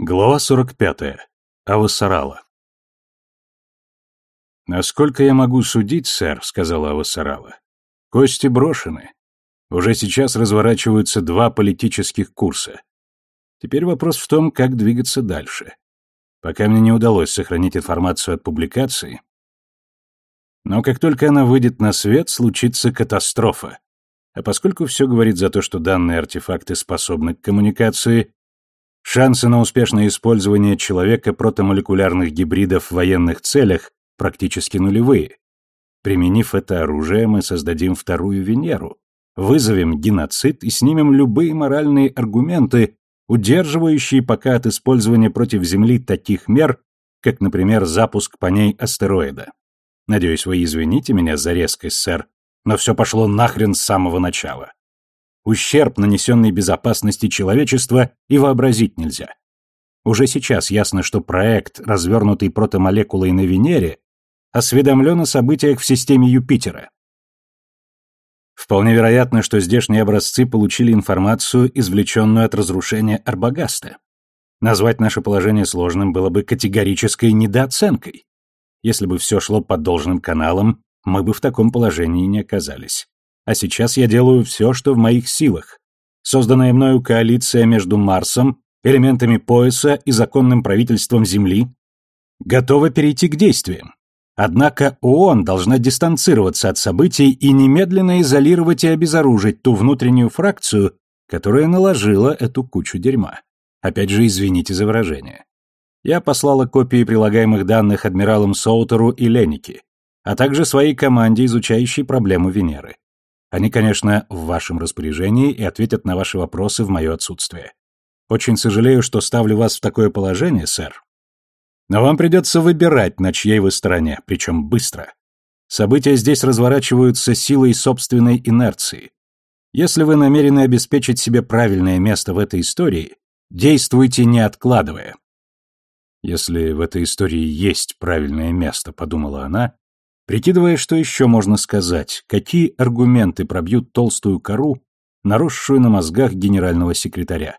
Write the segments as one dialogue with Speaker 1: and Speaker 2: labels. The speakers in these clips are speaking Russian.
Speaker 1: Глава 45. Авасарала. «Насколько я могу судить, сэр», — сказала Авасарала, — «кости брошены. Уже сейчас разворачиваются два политических курса. Теперь вопрос в том, как двигаться дальше. Пока мне не удалось сохранить информацию от публикации. Но как только она выйдет на свет, случится катастрофа. А поскольку все говорит за то, что данные артефакты способны к коммуникации, Шансы на успешное использование человека протомолекулярных гибридов в военных целях практически нулевые. Применив это оружие, мы создадим вторую Венеру, вызовем геноцид и снимем любые моральные аргументы, удерживающие пока от использования против Земли таких мер, как, например, запуск по ней астероида. Надеюсь, вы извините меня за резкость, сэр, но все пошло нахрен с самого начала. Ущерб, нанесенный безопасности человечества, и вообразить нельзя. Уже сейчас ясно, что проект, развернутый протомолекулой на Венере, осведомлен о событиях в системе Юпитера. Вполне вероятно, что здешние образцы получили информацию, извлеченную от разрушения Арбагаста. Назвать наше положение сложным было бы категорической недооценкой. Если бы все шло под должным каналом, мы бы в таком положении не оказались. А сейчас я делаю все, что в моих силах. Созданная мною коалиция между Марсом, элементами пояса и законным правительством Земли готова перейти к действиям. Однако ООН должна дистанцироваться от событий и немедленно изолировать и обезоружить ту внутреннюю фракцию, которая наложила эту кучу дерьма. Опять же, извините за выражение. Я послала копии прилагаемых данных адмиралам Соутеру и Ленике, а также своей команде, изучающей проблему Венеры. Они, конечно, в вашем распоряжении и ответят на ваши вопросы в мое отсутствие. Очень сожалею, что ставлю вас в такое положение, сэр. Но вам придется выбирать, на чьей вы стороне, причем быстро. События здесь разворачиваются силой собственной инерции. Если вы намерены обеспечить себе правильное место в этой истории, действуйте не откладывая. Если в этой истории есть правильное место, подумала она, Прикидывая, что еще можно сказать, какие аргументы пробьют толстую кору, наросшую на мозгах генерального секретаря.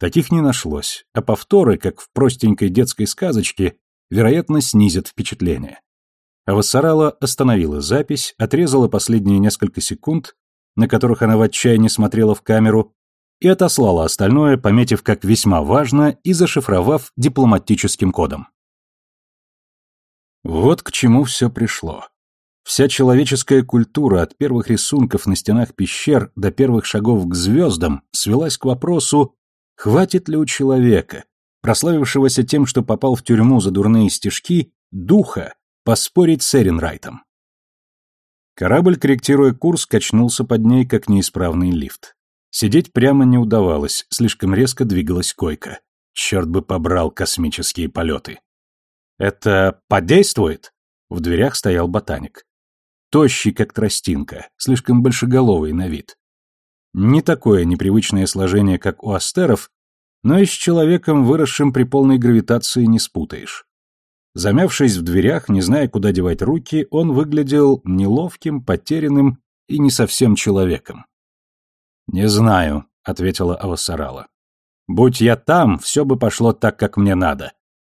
Speaker 1: Таких не нашлось, а повторы, как в простенькой детской сказочке, вероятно, снизят впечатление. Авасарала остановила запись, отрезала последние несколько секунд, на которых она в отчаянии смотрела в камеру, и отослала остальное, пометив как весьма важно и зашифровав дипломатическим кодом. Вот к чему все пришло. Вся человеческая культура от первых рисунков на стенах пещер до первых шагов к звездам свелась к вопросу, хватит ли у человека, прославившегося тем, что попал в тюрьму за дурные стишки, духа поспорить с Эренрайтом. Корабль, корректируя курс, качнулся под ней, как неисправный лифт. Сидеть прямо не удавалось, слишком резко двигалась койка. Черт бы побрал космические полеты. «Это подействует?» В дверях стоял ботаник. Тощий, как тростинка, слишком большеголовый на вид. Не такое непривычное сложение, как у астеров, но и с человеком, выросшим при полной гравитации, не спутаешь. Замявшись в дверях, не зная, куда девать руки, он выглядел неловким, потерянным и не совсем человеком. «Не знаю», — ответила Авасарала. «Будь я там, все бы пошло так, как мне надо.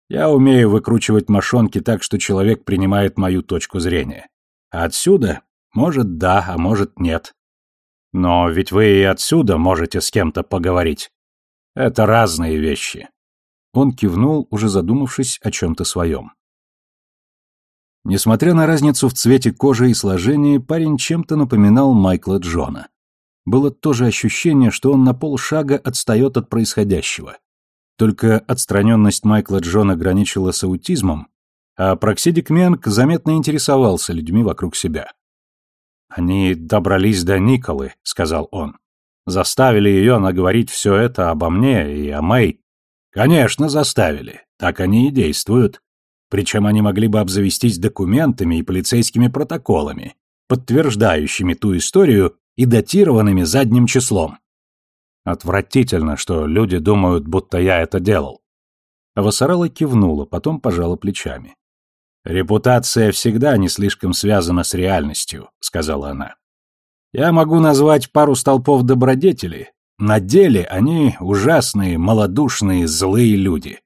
Speaker 1: Я умею выкручивать мошонки так, что человек принимает мою точку зрения. А отсюда? Может, да, а может, нет. Но ведь вы и отсюда можете с кем-то поговорить. Это разные вещи. Он кивнул, уже задумавшись о чем-то своем. Несмотря на разницу в цвете кожи и сложении, парень чем-то напоминал Майкла Джона. Было то же ощущение, что он на полшага отстает от происходящего. Только отстраненность Майкла Джона граничила с аутизмом, а Проксидик Менг заметно интересовался людьми вокруг себя. «Они добрались до Николы», — сказал он. «Заставили ее наговорить все это обо мне и о Мэй». «Конечно, заставили. Так они и действуют. Причем они могли бы обзавестись документами и полицейскими протоколами, подтверждающими ту историю и датированными задним числом. Отвратительно, что люди думают, будто я это делал. Авасарала кивнула, потом пожала плечами. «Репутация всегда не слишком связана с реальностью», — сказала она. «Я могу назвать пару столпов добродетели, на деле они ужасные, малодушные, злые люди.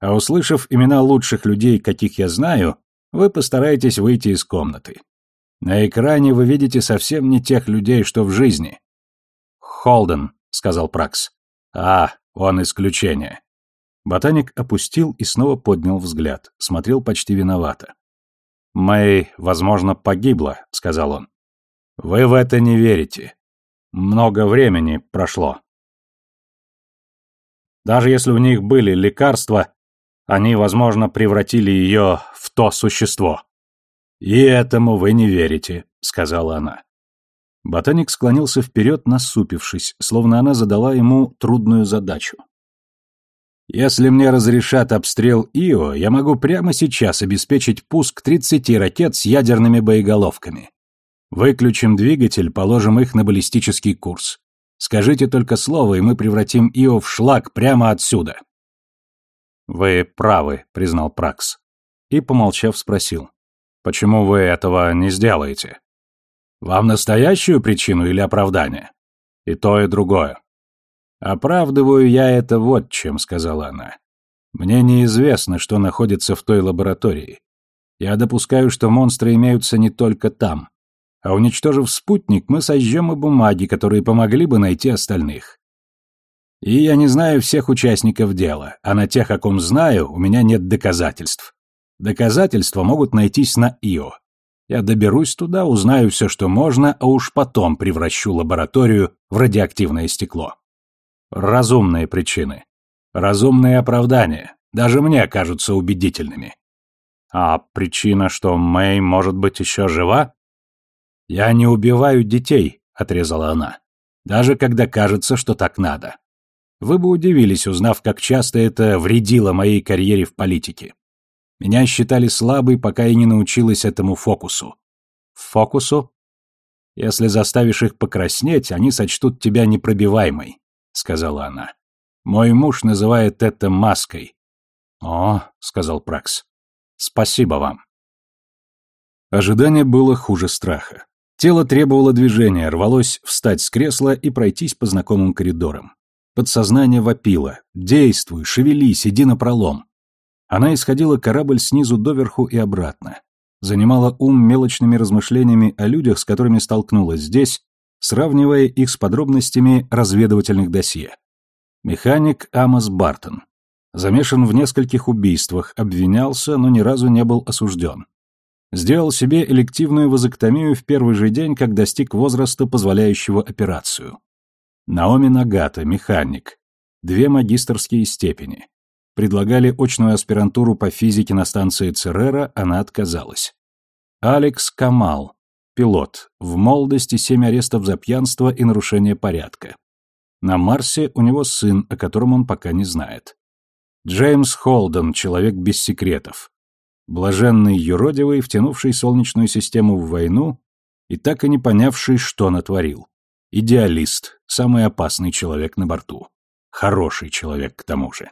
Speaker 1: А услышав имена лучших людей, каких я знаю, вы постараетесь выйти из комнаты. На экране вы видите совсем не тех людей, что в жизни. Холден, сказал Пракс. А, он исключение. Ботаник опустил и снова поднял взгляд, смотрел почти виновато. «Мэй, возможно, погибла», — сказал он. «Вы в это не верите. Много времени прошло. Даже если у них были лекарства, они, возможно, превратили ее в то существо. «И этому вы не верите», — сказала она. Ботаник склонился вперед, насупившись, словно она задала ему трудную задачу. «Если мне разрешат обстрел Ио, я могу прямо сейчас обеспечить пуск 30 ракет с ядерными боеголовками. Выключим двигатель, положим их на баллистический курс. Скажите только слово, и мы превратим Ио в шлак прямо отсюда». «Вы правы», — признал Пракс. И, помолчав, спросил. «Почему вы этого не сделаете?» «Вам настоящую причину или оправдание?» «И то, и другое». «Оправдываю я это вот чем», — сказала она. «Мне неизвестно, что находится в той лаборатории. Я допускаю, что монстры имеются не только там. А уничтожив спутник, мы сожжем и бумаги, которые помогли бы найти остальных. И я не знаю всех участников дела, а на тех, о ком знаю, у меня нет доказательств. Доказательства могут найтись на Ио. Я доберусь туда, узнаю все, что можно, а уж потом превращу лабораторию в радиоактивное стекло. Разумные причины. Разумные оправдания. Даже мне кажутся убедительными. А причина, что Мэй может быть еще жива? Я не убиваю детей, отрезала она. Даже когда кажется, что так надо. Вы бы удивились, узнав, как часто это вредило моей карьере в политике. Меня считали слабой, пока я не научилась этому фокусу. Фокусу? Если заставишь их покраснеть, они сочтут тебя непробиваемой, сказала она. Мой муж называет это маской. О, сказал Пракс. Спасибо вам. Ожидание было хуже страха. Тело требовало движения, рвалось встать с кресла и пройтись по знакомым коридорам. Подсознание вопило. «Действуй, шевелись, иди напролом». Она исходила корабль снизу доверху и обратно. Занимала ум мелочными размышлениями о людях, с которыми столкнулась здесь, сравнивая их с подробностями разведывательных досье. Механик Амос Бартон. Замешан в нескольких убийствах, обвинялся, но ни разу не был осужден. Сделал себе элективную вазоктомию в первый же день, как достиг возраста, позволяющего операцию. Наоми Нагата, механик. Две магистрские степени. Предлагали очную аспирантуру по физике на станции Церера, она отказалась. Алекс Камал, пилот. В молодости семь арестов за пьянство и нарушение порядка. На Марсе у него сын, о котором он пока не знает. Джеймс Холден, человек без секретов. Блаженный юродивый, втянувший Солнечную систему в войну и так и не понявший, что натворил. Идеалист, самый опасный человек на борту. Хороший человек к тому же.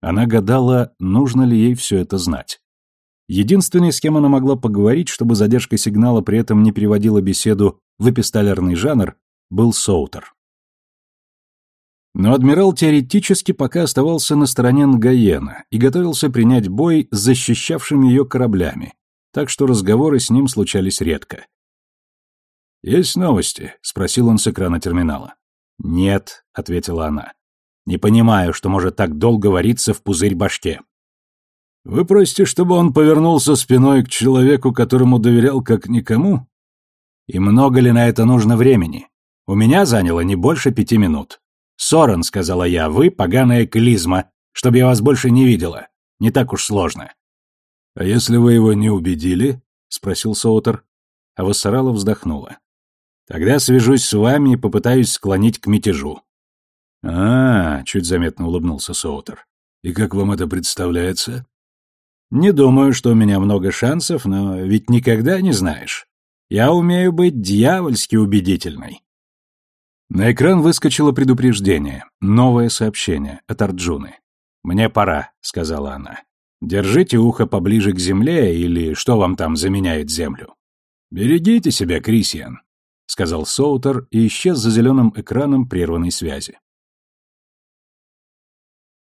Speaker 1: Она гадала, нужно ли ей все это знать. Единственный, с кем она могла поговорить, чтобы задержка сигнала при этом не переводила беседу в эпистолярный жанр, был Соутер. Но адмирал теоретически пока оставался на стороне Нгаена и готовился принять бой с защищавшими ее кораблями, так что разговоры с ним случались редко. «Есть новости?» — спросил он с экрана терминала. «Нет», — ответила она. «Не понимаю, что может так долго вариться в пузырь башке». «Вы просите, чтобы он повернулся спиной к человеку, которому доверял как никому?» «И много ли на это нужно времени? У меня заняло не больше пяти минут». «Сорен», — сказала я, — «вы поганая клизма, чтобы я вас больше не видела. Не так уж сложно». «А если вы его не убедили?» — спросил Соутер. А Вассарала вздохнула. Тогда свяжусь с вами и попытаюсь склонить к мятежу. А, чуть заметно улыбнулся Соутер. И как вам это представляется? Не думаю, что у меня много шансов, но ведь никогда не знаешь. Я умею быть дьявольски убедительной. На экран выскочило предупреждение, новое сообщение от Арджуны. «Мне пора», — сказала она. «Держите ухо поближе к земле или что вам там заменяет землю. Берегите себя, Крисиан. сказал Соутер и исчез за зеленым экраном прерванной связи.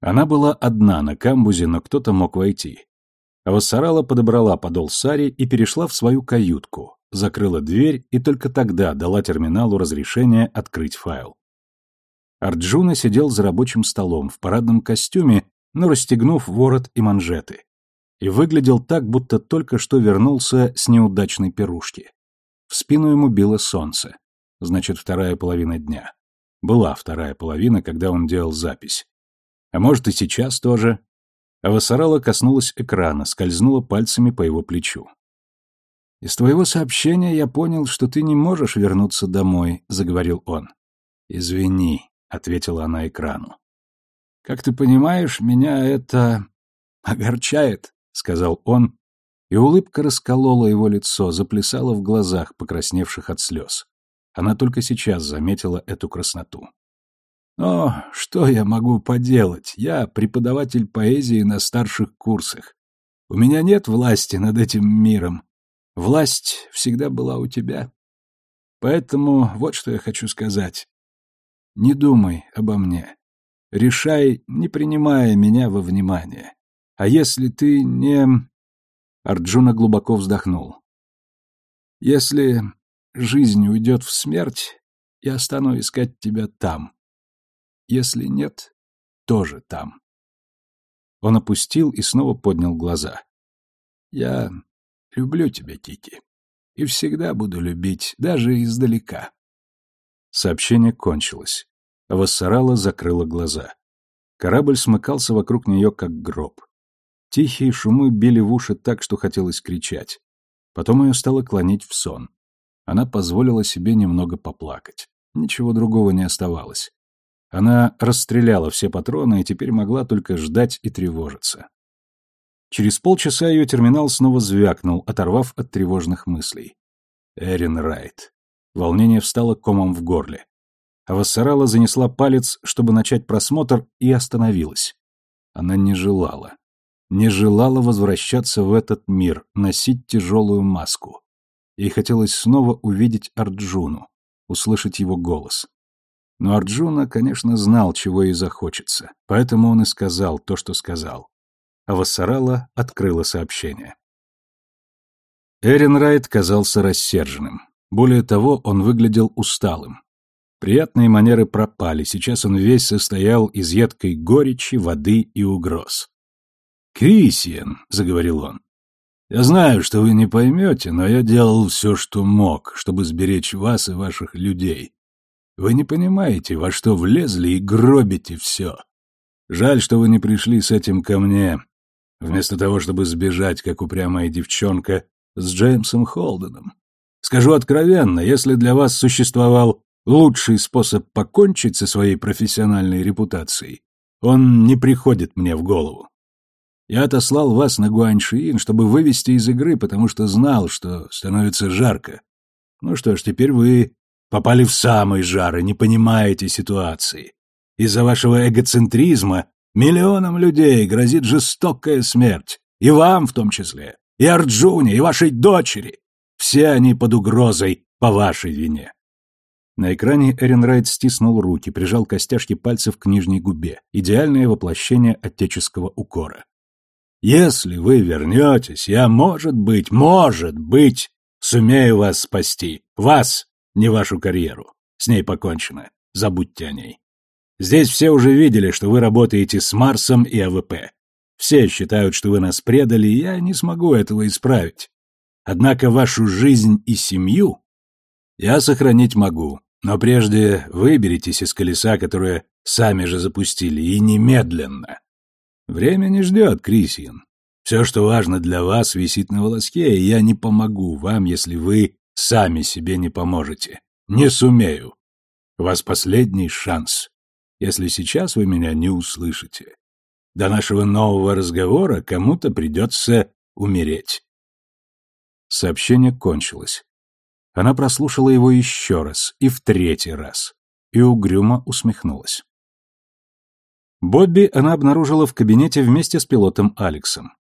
Speaker 1: Она была одна на камбузе, но кто-то мог войти. Авасарала подобрала подол сари и перешла в свою каютку, закрыла дверь и только тогда дала терминалу разрешение открыть файл. Арджуна сидел за рабочим столом в парадном костюме, но расстегнув ворот и манжеты. И выглядел так, будто только что вернулся с неудачной пирушки. В спину ему било солнце. Значит, вторая половина дня. Была вторая половина, когда он делал запись. А может, и сейчас тоже. Авасарала коснулась экрана, скользнула пальцами по его плечу. «Из твоего сообщения я понял, что ты не можешь вернуться домой», — заговорил он. «Извини», — ответила она экрану. «Как ты понимаешь, меня это... огорчает», — сказал он, и улыбка расколола его лицо, заплясала в глазах, покрасневших от слез. Она только сейчас заметила эту красноту. Но что я могу поделать? Я преподаватель поэзии на старших курсах. У меня нет власти над этим миром. Власть всегда была у тебя. Поэтому вот что я хочу сказать. Не думай обо мне. Решай, не принимая меня во внимание. А если ты не... Арджуна глубоко вздохнул. Если жизнь уйдет в смерть, я стану искать тебя там. Если нет, тоже там. Он опустил и снова поднял глаза. Я люблю тебя, Кики. И всегда буду любить, даже издалека. Сообщение кончилось. Вассарала закрыла глаза. Корабль смыкался вокруг нее, как гроб. Тихие шумы били в уши так, что хотелось кричать. Потом ее стало клонить в сон. Она позволила себе немного поплакать. Ничего другого не оставалось. Она расстреляла все патроны и теперь могла только ждать и тревожиться. Через полчаса ее терминал снова звякнул, оторвав от тревожных мыслей. Эрин Райт. Волнение встало комом в горле. А Вассарала занесла палец, чтобы начать просмотр, и остановилась. Она не желала. Не желала возвращаться в этот мир, носить тяжелую маску. Ей хотелось снова увидеть Арджуну, услышать его голос. Но Арджуна, конечно, знал, чего ей захочется, поэтому он и сказал то, что сказал. А Вассарала открыла сообщение. Эрин Райт казался рассерженным. Более того, он выглядел усталым. Приятные манеры пропали, сейчас он весь состоял из едкой горечи, воды и угроз. «Крисиен», — заговорил он, — «я знаю, что вы не поймете, но я делал все, что мог, чтобы сберечь вас и ваших людей. Вы не понимаете, во что влезли и гробите все. Жаль, что вы не пришли с этим ко мне, вместо того, чтобы сбежать, как упрямая девчонка, с Джеймсом Холденом. Скажу откровенно, если для вас существовал лучший способ покончить со своей профессиональной репутацией, он не приходит мне в голову. Я отослал вас на Гуаньшиин, чтобы вывести из игры, потому что знал, что становится жарко. Ну что ж, теперь вы Попали в самый жар и не понимаете ситуации. Из-за вашего эгоцентризма миллионам людей грозит жестокая смерть. И вам в том числе. И Арджуне, и вашей дочери. Все они под угрозой по вашей вине. На экране Эрин Райт стиснул руки, прижал костяшки пальцев к нижней губе. Идеальное воплощение отеческого укора. «Если вы вернетесь, я, может быть, может быть, сумею вас спасти. Вас, не вашу карьеру. С ней покончено. Забудьте о ней. Здесь все уже видели, что вы работаете с Марсом и АВП. Все считают, что вы нас предали, и я не смогу этого исправить. Однако вашу жизнь и семью я сохранить могу, но прежде выберитесь из колеса, которое сами же запустили, и немедленно. Время не ждет, Крисиен. Все, что важно для вас, висит на волоске, и я не помогу вам, если вы Сами себе не поможете. Не сумею. У вас последний шанс. Если сейчас вы меня не услышите. До нашего нового разговора кому-то придется умереть. Сообщение кончилось. Она прослушала его еще раз и в третий раз. И угрюмо усмехнулась. Бобби она обнаружила в кабинете вместе с пилотом Алексом.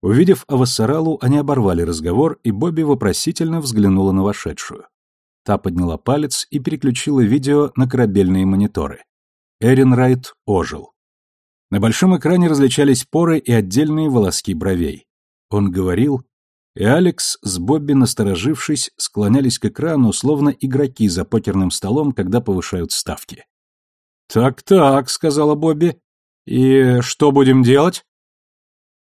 Speaker 1: Увидев Авассаралу, они оборвали разговор, и Бобби вопросительно взглянула на вошедшую. Та подняла палец и переключила видео на корабельные мониторы. Эрин Райт ожил. На большом экране различались поры и отдельные волоски бровей. Он говорил, и Алекс с Бобби, насторожившись, склонялись к экрану, словно игроки за покерным столом, когда повышают ставки. «Так-так», — сказала Бобби. «И что будем делать?»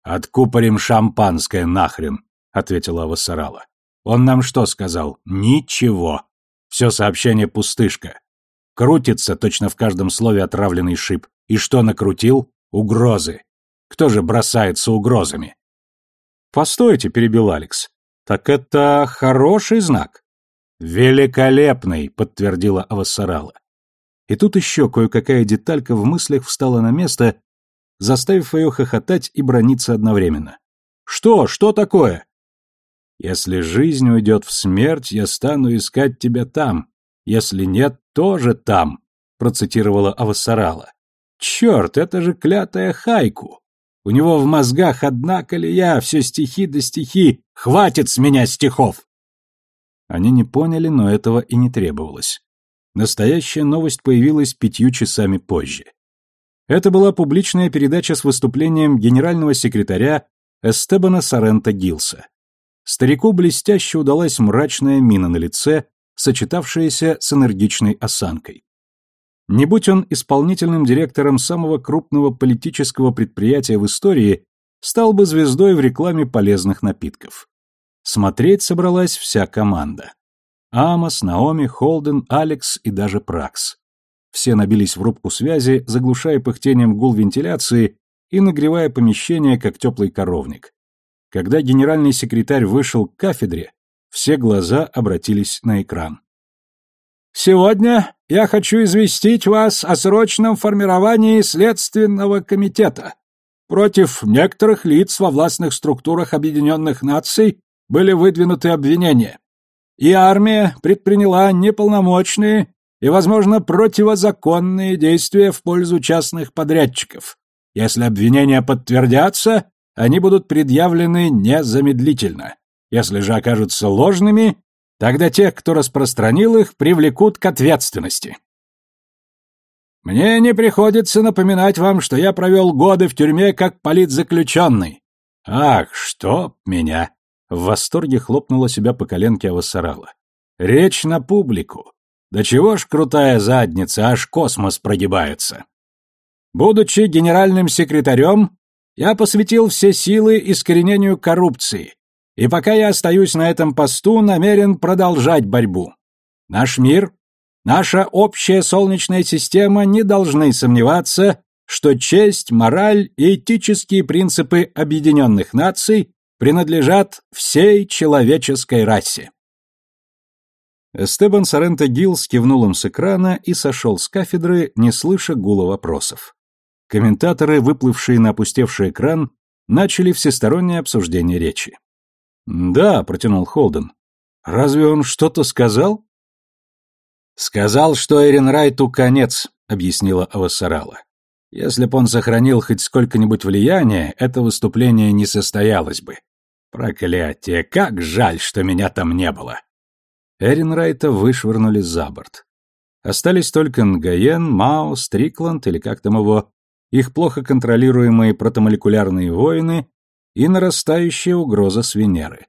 Speaker 1: «Откупорим шампанское нахрен», — ответила Авасарала. «Он нам что сказал? Ничего. Все сообщение пустышка. Крутится точно в каждом слове отравленный шип. И что накрутил? Угрозы. Кто же бросается угрозами?» «Постойте», — перебил Алекс. «Так это хороший знак?» «Великолепный», — подтвердила Авасарала. И тут еще кое-какая деталька в мыслях встала на место, заставив ее хохотать и брониться одновременно. «Что? Что такое?» «Если жизнь уйдет в смерть, я стану искать тебя там. Если нет, тоже там», — процитировала Авасарала. «Черт, это же клятая хайку! У него в мозгах одна колея, все стихи да стихи. Хватит с меня стихов!» Они не поняли, но этого и не требовалось. Настоящая новость появилась пятью часами позже. Это была публичная передача с выступлением генерального секретаря Эстебана Сорента Гилса. Старику блестяще удалась мрачная мина на лице, сочетавшаяся с энергичной осанкой. Не будь он исполнительным директором самого крупного политического предприятия в истории, стал бы звездой в рекламе полезных напитков. Смотреть собралась вся команда. Амос, Наоми, Холден, Алекс и даже Пракс. Все набились в рубку связи, заглушая пыхтением гул вентиляции и нагревая помещение, как теплый коровник. Когда генеральный секретарь вышел к кафедре, все глаза обратились на экран. «Сегодня я хочу известить вас о срочном формировании Следственного комитета. Против некоторых лиц во властных структурах Объединенных Наций были выдвинуты обвинения и армия предприняла неполномочные и, возможно, противозаконные действия в пользу частных подрядчиков. Если обвинения подтвердятся, они будут предъявлены незамедлительно. Если же окажутся ложными, тогда тех, кто распространил их, привлекут к ответственности. Мне не приходится напоминать вам, что я провел годы в тюрьме как политзаключенный. Ах, что меня! В восторге хлопнула себя по коленке Авасарала. «Речь на публику! Да чего ж крутая задница, аж космос прогибается!» Будучи генеральным секретарем, я посвятил все силы искоренению коррупции, и пока я остаюсь на этом посту, намерен продолжать борьбу. Наш мир, наша общая солнечная система не должны сомневаться, что честь, мораль и этические принципы Объединенных Наций принадлежат всей человеческой расе. Эстебан Соренто Гилл скивнул им с экрана и сошел с кафедры, не слыша гула вопросов. Комментаторы, выплывшие на опустевший экран, начали всестороннее обсуждение речи. «Да», — протянул Холден. «Разве он что-то сказал?» «Сказал, что Эрин Райту конец», — объяснила Авасарала. «Если б он сохранил хоть сколько-нибудь влияния, это выступление не состоялось бы. Проклятие, как жаль, что меня там не было. Эрин Райта вышвырнули за борт. Остались только Нгаен, Мао, Стрикланд или как там его, их плохо контролируемые протомолекулярные воины и нарастающая угроза с Венеры.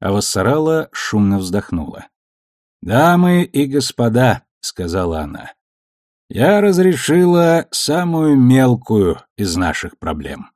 Speaker 1: А Вассарала шумно вздохнула. «Дамы и господа», — сказала она, — «я разрешила самую мелкую из наших проблем».